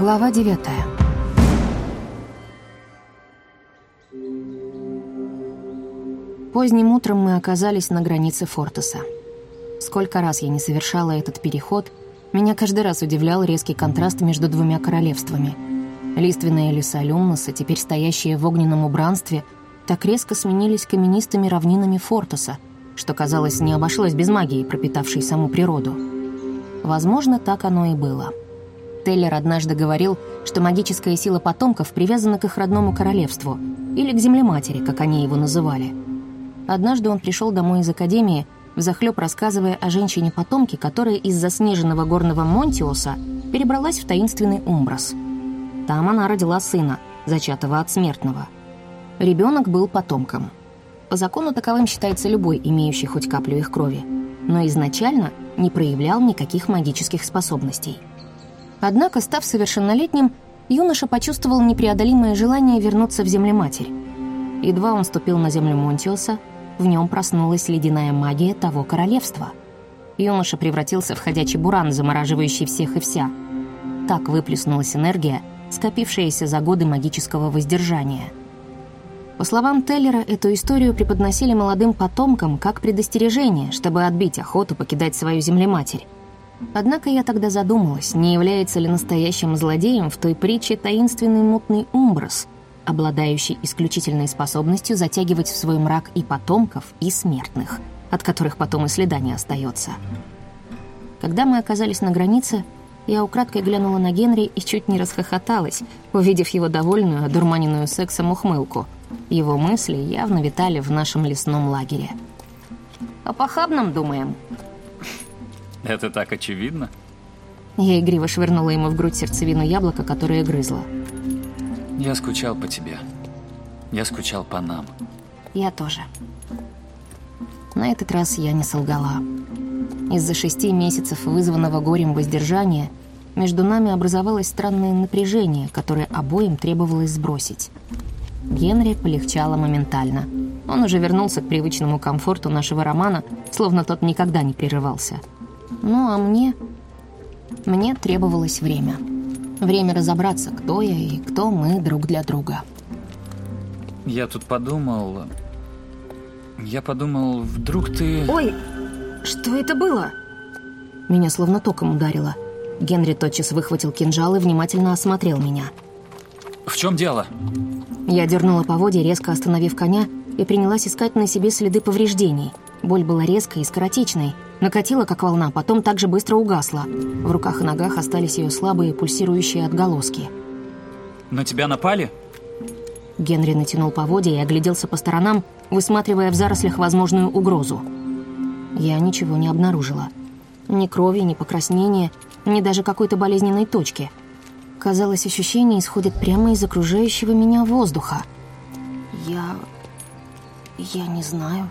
Глава девятая. Поздним утром мы оказались на границе Фортеса. Сколько раз я не совершала этот переход, меня каждый раз удивлял резкий контраст между двумя королевствами. Лиственные леса Люмноса, теперь стоящие в огненном убранстве, так резко сменились каменистыми равнинами Фортеса, что, казалось, не обошлось без магии, пропитавшей саму природу. Возможно, так оно и было. Теллер однажды говорил, что магическая сила потомков привязана к их родному королевству, или к землематери, как они его называли. Однажды он пришел домой из академии, взахлеб рассказывая о женщине-потомке, которая из заснеженного горного Монтиоса перебралась в таинственный Умброс. Там она родила сына, зачатого от смертного. Ребенок был потомком. По закону таковым считается любой, имеющий хоть каплю их крови, но изначально не проявлял никаких магических способностей. Однако, став совершеннолетним, юноша почувствовал непреодолимое желание вернуться в землематерь. Едва он ступил на землю Монтиоса, в нем проснулась ледяная магия того королевства. Юноша превратился в ходячий буран, замораживающий всех и вся. Так выплеснулась энергия, скопившаяся за годы магического воздержания. По словам Теллера, эту историю преподносили молодым потомкам как предостережение, чтобы отбить охоту покидать свою землематерь. Однако я тогда задумалась, не является ли настоящим злодеем в той притче таинственный мутный Умброс, обладающий исключительной способностью затягивать в свой мрак и потомков, и смертных, от которых потом и следа не остается. Когда мы оказались на границе, я украдкой глянула на Генри и чуть не расхохоталась, увидев его довольную, одурманенную сексом ухмылку. Его мысли явно витали в нашем лесном лагере. «О похабном думаем?» Это так очевидно? Я игриво швырнула ему в грудь сердцевину яблока, которое грызла. Я скучал по тебе. Я скучал по нам. Я тоже. На этот раз я не солгала. Из-за шести месяцев вызванного горем воздержания между нами образовалось странное напряжение, которое обоим требовалось сбросить. Генри полегчало моментально. Он уже вернулся к привычному комфорту нашего романа, словно тот никогда не прерывался. Ну а мне... Мне требовалось время. Время разобраться, кто я и кто мы друг для друга. Я тут подумал... Я подумал, вдруг ты... Ой, что это было? Меня словно током ударило. Генри тотчас выхватил кинжал и внимательно осмотрел меня. В чем дело? Я дернула поводья, резко остановив коня, и принялась искать на себе следы повреждений. Боль была резкой и скоротечной, Накатила, как волна, потом так же быстро угасла. В руках и ногах остались ее слабые, пульсирующие отголоски. «На тебя напали?» Генри натянул поводья и огляделся по сторонам, высматривая в зарослях возможную угрозу. Я ничего не обнаружила. Ни крови, ни покраснения, ни даже какой-то болезненной точки. Казалось, ощущение исходит прямо из окружающего меня воздуха. Я... я не знаю...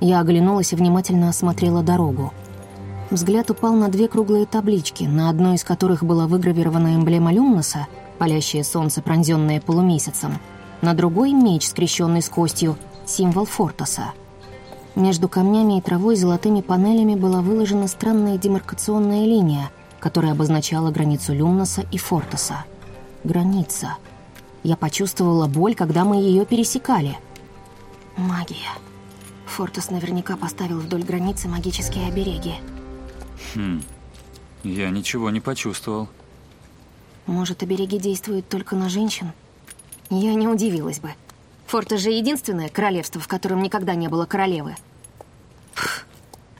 Я оглянулась и внимательно осмотрела дорогу. Взгляд упал на две круглые таблички, на одной из которых была выгравирована эмблема Люмноса, палящее солнце, пронзенное полумесяцем, на другой — меч, скрещенный с костью, символ Фортоса. Между камнями и травой золотыми панелями была выложена странная демаркационная линия, которая обозначала границу Люмноса и Фортоса. Граница. Я почувствовала боль, когда мы ее пересекали. Магия. Фортус наверняка поставил вдоль границы магические обереги. Хм, я ничего не почувствовал. Может, обереги действуют только на женщин? Я не удивилась бы. Фортус же единственное королевство, в котором никогда не было королевы. Фух,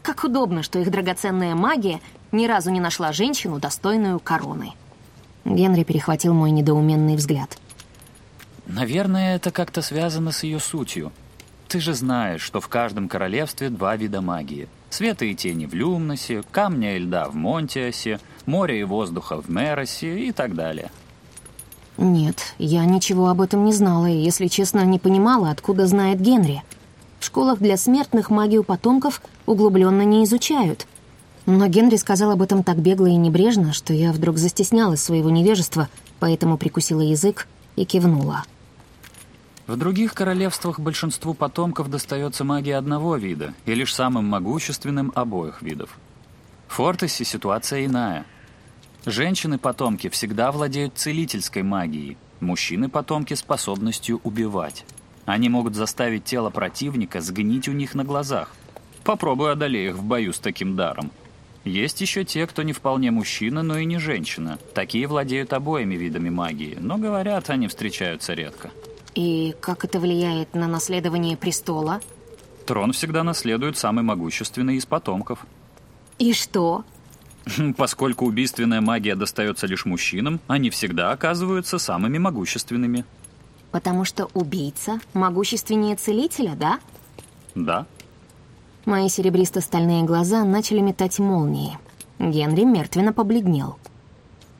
как удобно, что их драгоценная магия ни разу не нашла женщину, достойную короны. Генри перехватил мой недоуменный взгляд. Наверное, это как-то связано с ее сутью. Ты же знаешь, что в каждом королевстве два вида магии. Света и тени в Люмносе, камня и льда в Монтиасе, моря и воздуха в Меросе и так далее. Нет, я ничего об этом не знала и, если честно, не понимала, откуда знает Генри. В школах для смертных магию потомков углубленно не изучают. Но Генри сказал об этом так бегло и небрежно, что я вдруг застеснялась своего невежества, поэтому прикусила язык и кивнула. В других королевствах большинству потомков достается магия одного вида и лишь самым могущественным обоих видов. В Фортесе ситуация иная. Женщины-потомки всегда владеют целительской магией, мужчины-потомки способностью убивать. Они могут заставить тело противника сгнить у них на глазах. Попробуй одолей их в бою с таким даром. Есть еще те, кто не вполне мужчина, но и не женщина. Такие владеют обоими видами магии, но, говорят, они встречаются редко. И как это влияет на наследование престола? Трон всегда наследует самый могущественный из потомков. И что? Поскольку убийственная магия достается лишь мужчинам, они всегда оказываются самыми могущественными. Потому что убийца могущественнее целителя, да? Да. Мои серебристо-стальные глаза начали метать молнии. Генри мертвенно побледнел.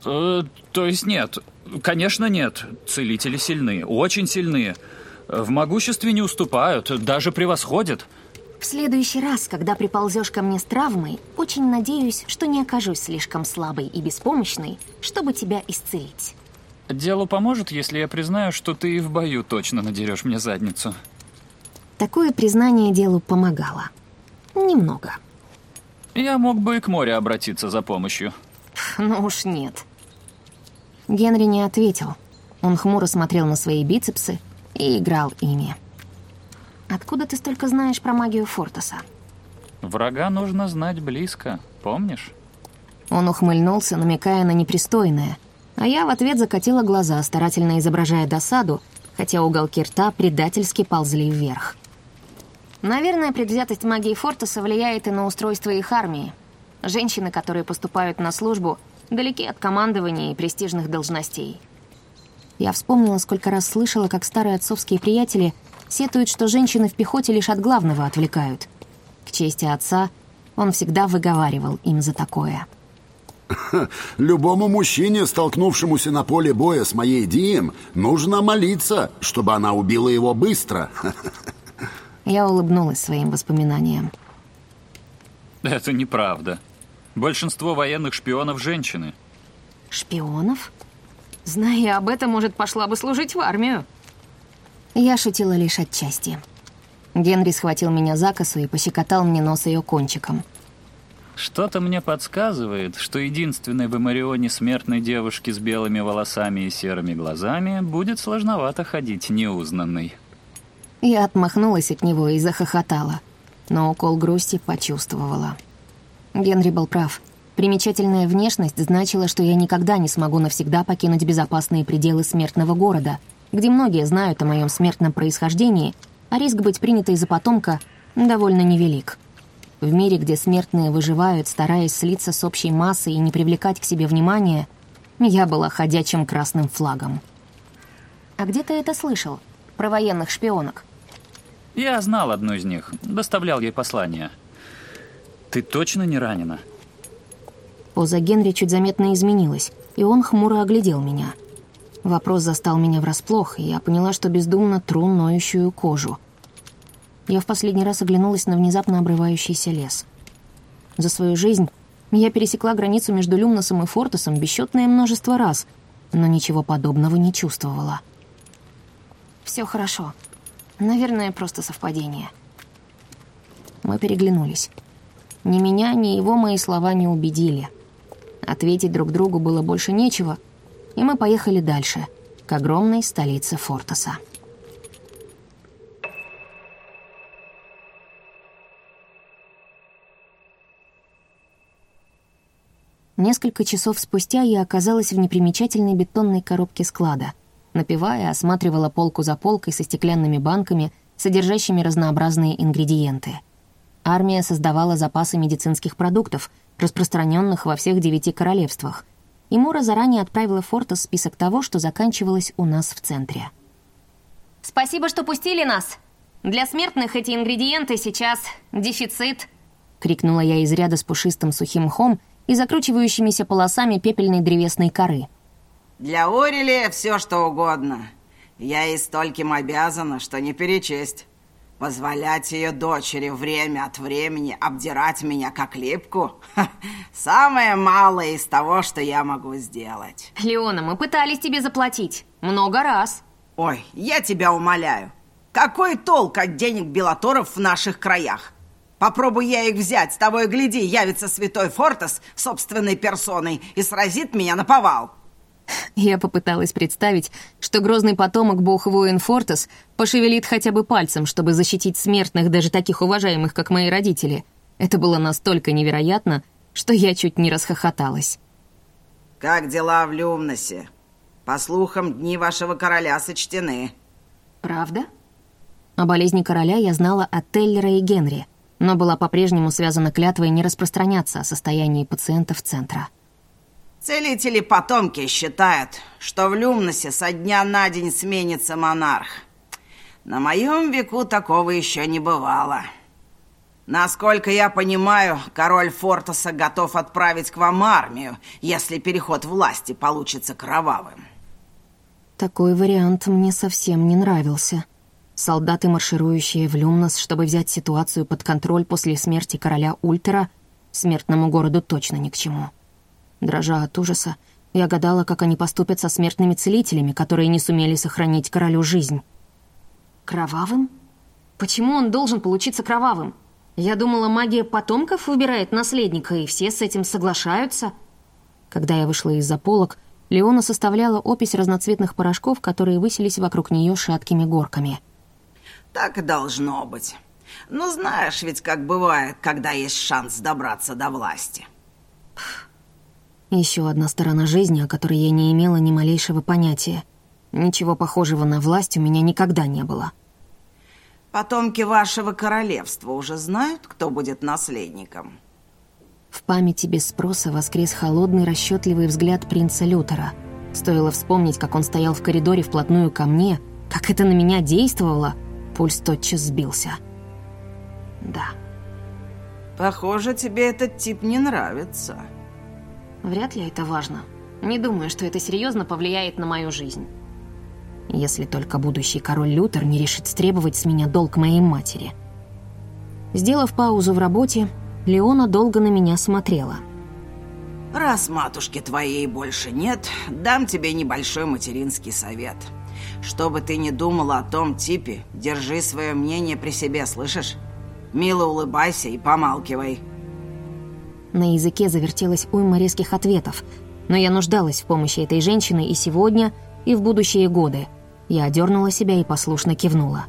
Э, то есть нет. Конечно, нет. Целители сильны, очень сильны. В могуществе не уступают, даже превосходят. В следующий раз, когда приползешь ко мне с травмой, очень надеюсь, что не окажусь слишком слабой и беспомощной, чтобы тебя исцелить. Делу поможет, если я признаю, что ты и в бою точно надерешь мне задницу. Такое признание делу помогало. Немного. Я мог бы и к морю обратиться за помощью. Ну уж нет. Генри не ответил. Он хмуро смотрел на свои бицепсы и играл ими. Откуда ты столько знаешь про магию Фортеса? Врага нужно знать близко, помнишь? Он ухмыльнулся, намекая на непристойное, а я в ответ закатила глаза, старательно изображая досаду, хотя уголки рта предательски ползли вверх. Наверное, предвзятость магии Фортеса влияет и на устройство их армии. Женщины, которые поступают на службу, далеки от командования и престижных должностей. Я вспомнила, сколько раз слышала, как старые отцовские приятели сетуют, что женщины в пехоте лишь от главного отвлекают. К чести отца, он всегда выговаривал им за такое. Любому мужчине, столкнувшемуся на поле боя с моей Дием, нужно молиться, чтобы она убила его быстро. Я улыбнулась своим воспоминаниям. Это неправда. Большинство военных шпионов – женщины. Шпионов? Зная об этом, может, пошла бы служить в армию. Я шутила лишь отчасти. Генри схватил меня за косу и пощекотал мне нос ее кончиком. Что-то мне подсказывает, что единственной в Эмарионе смертной девушке с белыми волосами и серыми глазами будет сложновато ходить неузнанной. Я отмахнулась от него и захохотала, но укол грусти почувствовала. Генри был прав. Примечательная внешность значила, что я никогда не смогу навсегда покинуть безопасные пределы смертного города, где многие знают о моем смертном происхождении, а риск быть принятой за потомка довольно невелик. В мире, где смертные выживают, стараясь слиться с общей массой и не привлекать к себе внимания, я была ходячим красным флагом. «А где ты это слышал? Про военных шпионок?» Я знал одну из них, доставлял ей послание. Ты точно не ранена? Поза Генри чуть заметно изменилась, и он хмуро оглядел меня. Вопрос застал меня врасплох, и я поняла, что бездумно тру ноющую кожу. Я в последний раз оглянулась на внезапно обрывающийся лес. За свою жизнь я пересекла границу между Люмносом и Фортусом бесчетное множество раз, но ничего подобного не чувствовала. «Все хорошо», Наверное, просто совпадение. Мы переглянулись. Ни меня, ни его мои слова не убедили. Ответить друг другу было больше нечего, и мы поехали дальше, к огромной столице Фортоса. Несколько часов спустя я оказалась в непримечательной бетонной коробке склада — Напивая, осматривала полку за полкой со стеклянными банками, содержащими разнообразные ингредиенты. Армия создавала запасы медицинских продуктов, распространенных во всех девяти королевствах. И Мора заранее отправила Фортас список того, что заканчивалось у нас в центре. «Спасибо, что пустили нас! Для смертных эти ингредиенты сейчас дефицит!» — крикнула я из ряда с пушистым сухим мхом и закручивающимися полосами пепельной древесной коры — для Орели все что угодно. Я ей стольким обязана, что не перечесть. Позволять ее дочери время от времени обдирать меня как липку — самое малое из того, что я могу сделать. Леона, мы пытались тебе заплатить. Много раз. Ой, я тебя умоляю. Какой толк от денег Белаторов в наших краях? Попробуй я их взять, с того и гляди, явится святой Фортес собственной персоной и сразит меня на повал. Я попыталась представить, что грозный потомок бог воин Фортес пошевелит хотя бы пальцем, чтобы защитить смертных, даже таких уважаемых, как мои родители. Это было настолько невероятно, что я чуть не расхохоталась. «Как дела в Люмносе? По слухам, дни вашего короля сочтены». «Правда?» О болезни короля я знала от Теллера и Генри, но была по-прежнему связана клятвой не распространяться о состоянии пациентов центра. Целители-потомки считают, что в Люмносе со дня на день сменится монарх. На моем веку такого еще не бывало. Насколько я понимаю, король Фортоса готов отправить к вам армию, если переход власти получится кровавым. Такой вариант мне совсем не нравился. Солдаты, марширующие в Люмнос, чтобы взять ситуацию под контроль после смерти короля Ультера, смертному городу точно ни к чему. Дрожа от ужаса, я гадала, как они поступят со смертными целителями, которые не сумели сохранить королю жизнь. Кровавым? Почему он должен получиться кровавым? Я думала, магия потомков выбирает наследника, и все с этим соглашаются. Когда я вышла из-за полок, Леона составляла опись разноцветных порошков, которые высились вокруг нее шаткими горками. Так и должно быть. Ну, знаешь ведь, как бывает, когда есть шанс добраться до власти. Еще одна сторона жизни, о которой я не имела ни малейшего понятия. Ничего похожего на власть у меня никогда не было. Потомки вашего королевства уже знают, кто будет наследником? В памяти без спроса воскрес холодный, расчетливый взгляд принца Лютера. Стоило вспомнить, как он стоял в коридоре вплотную ко мне, как это на меня действовало, пульс тотчас сбился. Да. Похоже, тебе этот тип не нравится. Вряд ли это важно. Не думаю, что это серьезно повлияет на мою жизнь. Если только будущий король Лютер не решит требовать с меня долг моей матери. Сделав паузу в работе, Леона долго на меня смотрела. «Раз матушки твоей больше нет, дам тебе небольшой материнский совет. Что бы ты ни думала о том типе, держи свое мнение при себе, слышишь? Мило улыбайся и помалкивай». На языке завертелась уйма резких ответов, но я нуждалась в помощи этой женщины и сегодня, и в будущие годы. Я одернула себя и послушно кивнула.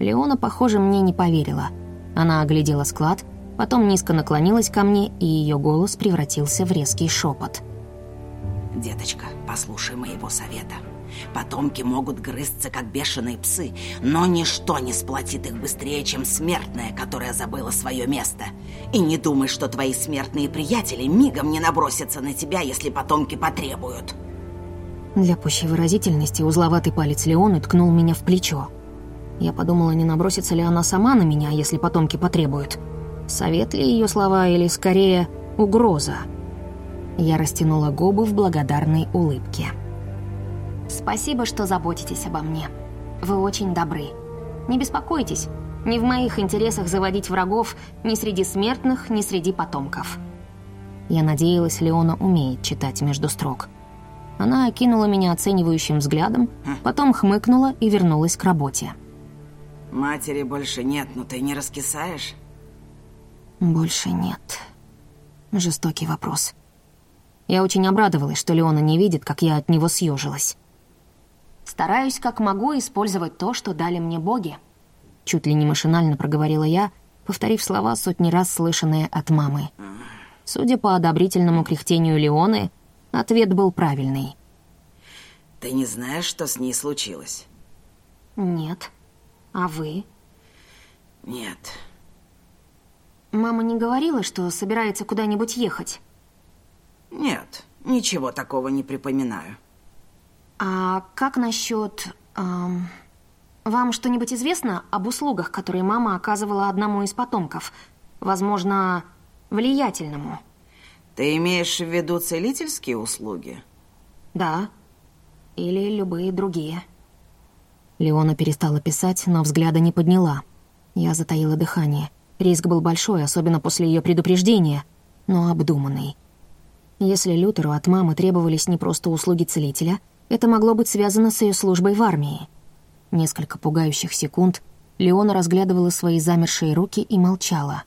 Леона, похоже, мне не поверила. Она оглядела склад, потом низко наклонилась ко мне, и ее голос превратился в резкий шепот. «Деточка, послушай моего совета. Потомки могут грызться, как бешеные псы, но ничто не сплотит их быстрее, чем смертная, которая забыла свое место. И не думай, что твои смертные приятели мигом не набросятся на тебя, если потомки потребуют. Для пущей выразительности узловатый палец Леоны ткнул меня в плечо. Я подумала, не набросится ли она сама на меня, если потомки потребуют. Совет ли ее слова, или скорее угроза? Я растянула губы в благодарной улыбке. Спасибо, что заботитесь обо мне. Вы очень добры. Не беспокойтесь, не в моих интересах заводить врагов ни среди смертных, ни среди потомков. Я надеялась, Леона умеет читать между строк. Она окинула меня оценивающим взглядом, потом хмыкнула и вернулась к работе. Матери больше нет, но ты не раскисаешь? Больше нет. Жестокий вопрос. Я очень обрадовалась, что Леона не видит, как я от него съежилась. Стараюсь как могу использовать то, что дали мне боги. Чуть ли не машинально проговорила я, повторив слова сотни раз слышанные от мамы. Судя по одобрительному кряхтению Леоны, ответ был правильный. Ты не знаешь, что с ней случилось? Нет. А вы? Нет. Мама не говорила, что собирается куда-нибудь ехать? Нет, ничего такого не припоминаю. А как насчет... Эм, вам что-нибудь известно об услугах, которые мама оказывала одному из потомков? Возможно, влиятельному? Ты имеешь в виду целительские услуги? Да. Или любые другие. Леона перестала писать, но взгляда не подняла. Я затаила дыхание. Риск был большой, особенно после ее предупреждения, но обдуманный. Если Лютеру от мамы требовались не просто услуги целителя — это могло быть связано с ее службой в армии. Несколько пугающих секунд Леона разглядывала свои замершие руки и молчала.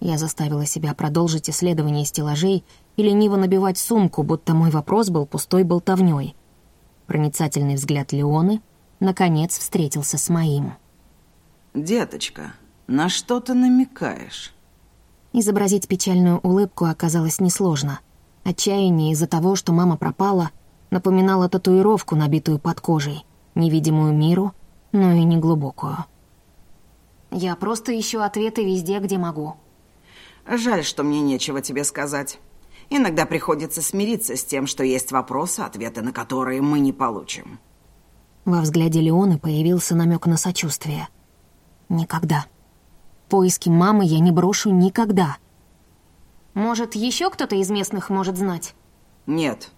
Я заставила себя продолжить исследование стеллажей и лениво набивать сумку, будто мой вопрос был пустой болтовнёй. Проницательный взгляд Леоны, наконец, встретился с моим. «Деточка, на что ты намекаешь?» Изобразить печальную улыбку оказалось несложно. Отчаяние из-за того, что мама пропала, напоминало татуировку, набитую под кожей, невидимую миру, но и неглубокую. Я просто ищу ответы везде, где могу. Жаль, что мне нечего тебе сказать. Иногда приходится смириться с тем, что есть вопросы, ответы на которые мы не получим. Во взгляде Леоны появился намек на сочувствие. Никогда. Поиски мамы я не брошу никогда. Может, еще кто-то из местных может знать? Нет.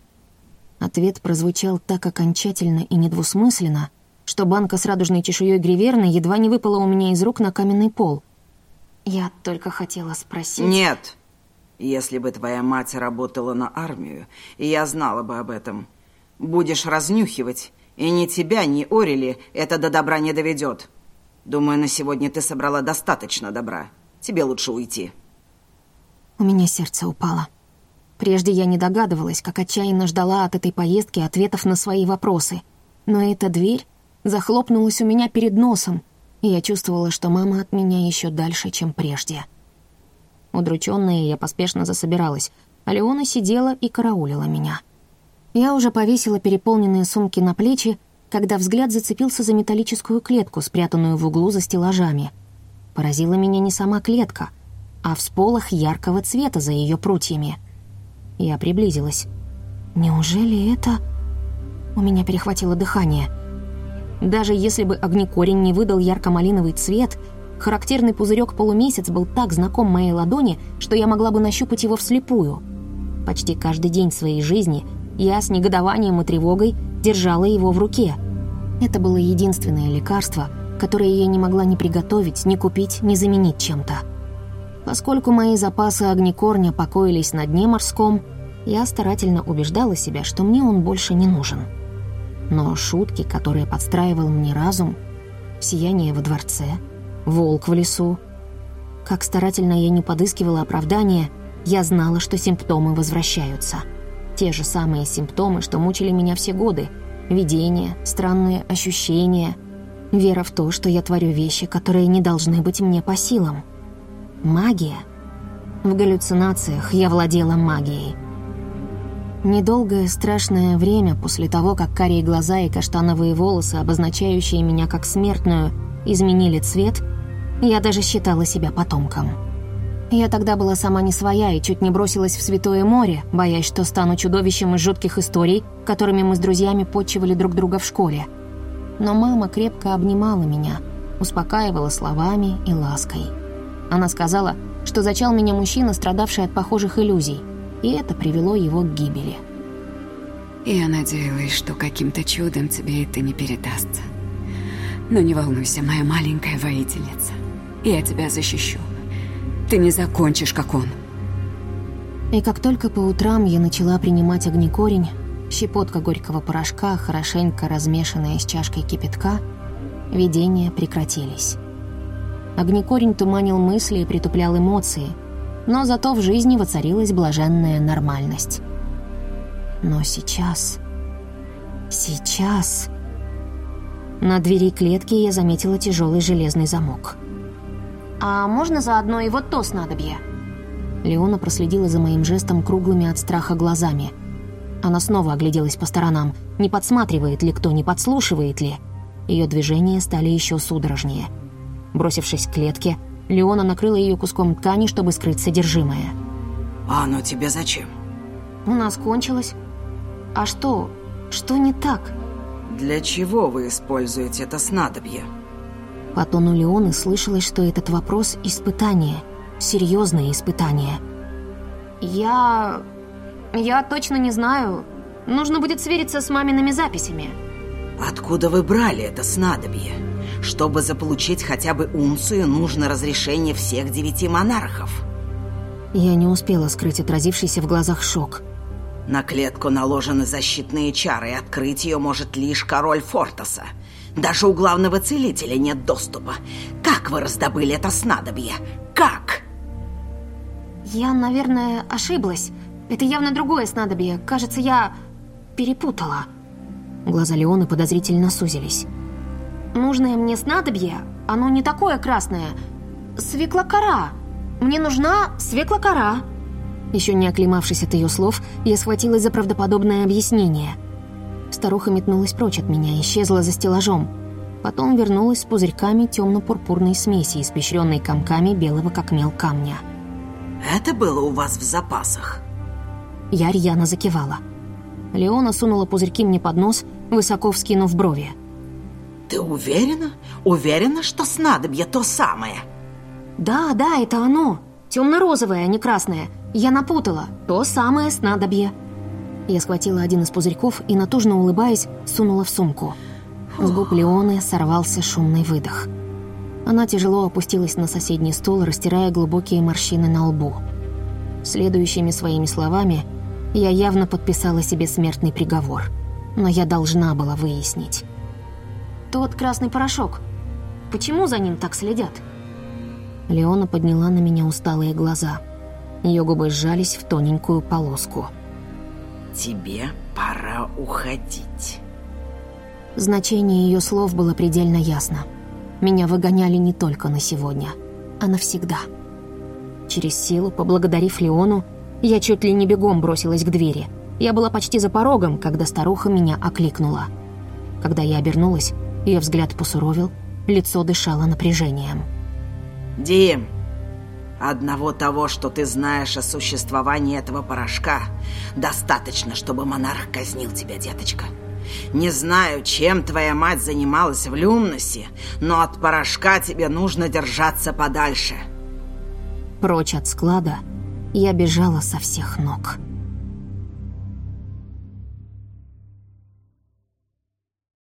Ответ прозвучал так окончательно и недвусмысленно, что банка с радужной чешуей гриверны едва не выпала у меня из рук на каменный пол. Я только хотела спросить... Нет. Если бы твоя мать работала на армию, я знала бы об этом, будешь разнюхивать, и ни тебя, ни Орели это до добра не доведет. Думаю, на сегодня ты собрала достаточно добра. Тебе лучше уйти. У меня сердце упало. Прежде я не догадывалась, как отчаянно ждала от этой поездки ответов на свои вопросы. Но эта дверь захлопнулась у меня перед носом, и я чувствовала, что мама от меня еще дальше, чем прежде. Удрученная, я поспешно засобиралась, а Леона сидела и караулила меня. Я уже повесила переполненные сумки на плечи, когда взгляд зацепился за металлическую клетку, спрятанную в углу за стеллажами. Поразила меня не сама клетка, а всполох яркого цвета за ее прутьями. Я приблизилась. Неужели это... У меня перехватило дыхание — даже если бы огнекорень не выдал ярко-малиновый цвет, характерный пузырек полумесяц был так знаком моей ладони, что я могла бы нащупать его вслепую. Почти каждый день своей жизни я с негодованием и тревогой держала его в руке. Это было единственное лекарство, которое я не могла ни приготовить, ни купить, ни заменить чем-то. Поскольку мои запасы огнекорня покоились на дне морском, я старательно убеждала себя, что мне он больше не нужен но шутки, которые подстраивал мне разум, сияние во дворце, волк в лесу. Как старательно я не подыскивала оправдания, я знала, что симптомы возвращаются. Те же самые симптомы, что мучили меня все годы. Видения, странные ощущения, вера в то, что я творю вещи, которые не должны быть мне по силам. Магия. В галлюцинациях я владела магией — Недолгое страшное время после того, как карие глаза и каштановые волосы, обозначающие меня как смертную, изменили цвет, я даже считала себя потомком. Я тогда была сама не своя и чуть не бросилась в Святое море, боясь, что стану чудовищем из жутких историй, которыми мы с друзьями подчивали друг друга в школе. Но мама крепко обнимала меня, успокаивала словами и лаской. Она сказала, что зачал меня мужчина, страдавший от похожих иллюзий – и это привело его к гибели. Я надеялась, что каким-то чудом тебе это не передастся. Но не волнуйся, моя маленькая воительница. Я тебя защищу. Ты не закончишь, как он. И как только по утрам я начала принимать огнекорень, щепотка горького порошка, хорошенько размешанная с чашкой кипятка, видения прекратились. Огнекорень туманил мысли и притуплял эмоции – но зато в жизни воцарилась блаженная нормальность. Но сейчас... Сейчас... На двери клетки я заметила тяжелый железный замок. «А можно заодно и вот то снадобье?» Леона проследила за моим жестом круглыми от страха глазами. Она снова огляделась по сторонам, не подсматривает ли кто, не подслушивает ли. Ее движения стали еще судорожнее. Бросившись к клетке, Леона накрыла ее куском ткани, чтобы скрыть содержимое. «А оно тебе зачем?» «У нас кончилось. А что? Что не так?» «Для чего вы используете это снадобье?» По тону Леоны слышалось, что этот вопрос – испытание. Серьезное испытание. «Я... я точно не знаю. Нужно будет свериться с мамиными записями». «Откуда вы брали это снадобье?» Чтобы заполучить хотя бы унцию, нужно разрешение всех девяти монархов. Я не успела скрыть отразившийся в глазах шок. На клетку наложены защитные чары, и открыть ее может лишь король Фортоса. Даже у главного целителя нет доступа. Как вы раздобыли это снадобье? Как? Я, наверное, ошиблась. Это явно другое снадобье. Кажется, я перепутала. Глаза Леоны подозрительно сузились. Нужное мне снадобье, оно не такое красное. Свеклокора. Мне нужна свеклокора. Еще не оклемавшись от ее слов, я схватилась за правдоподобное объяснение. Старуха метнулась прочь от меня, исчезла за стеллажом. Потом вернулась с пузырьками темно-пурпурной смеси, испещренной комками белого как мел камня. Это было у вас в запасах? Я рьяно закивала. Леона сунула пузырьки мне под нос, высоко вскинув брови. Ты уверена? Уверена, что снадобье то самое? Да, да, это оно. Темно-розовое, а не красное. Я напутала. То самое снадобье. Я схватила один из пузырьков и, натужно улыбаясь, сунула в сумку. С губ Леоны сорвался шумный выдох. Она тяжело опустилась на соседний стол, растирая глубокие морщины на лбу. Следующими своими словами я явно подписала себе смертный приговор. Но я должна была выяснить. Тот красный порошок. Почему за ним так следят? Леона подняла на меня усталые глаза. Ее губы сжались в тоненькую полоску. Тебе пора уходить. Значение ее слов было предельно ясно. Меня выгоняли не только на сегодня, а навсегда. Через силу, поблагодарив Леону, я чуть ли не бегом бросилась к двери. Я была почти за порогом, когда старуха меня окликнула. Когда я обернулась, ее взгляд посуровил, лицо дышало напряжением. Дим, одного того, что ты знаешь о существовании этого порошка, достаточно, чтобы монарх казнил тебя, деточка. Не знаю, чем твоя мать занималась в Люмносе, но от порошка тебе нужно держаться подальше. Прочь от склада я бежала со всех ног.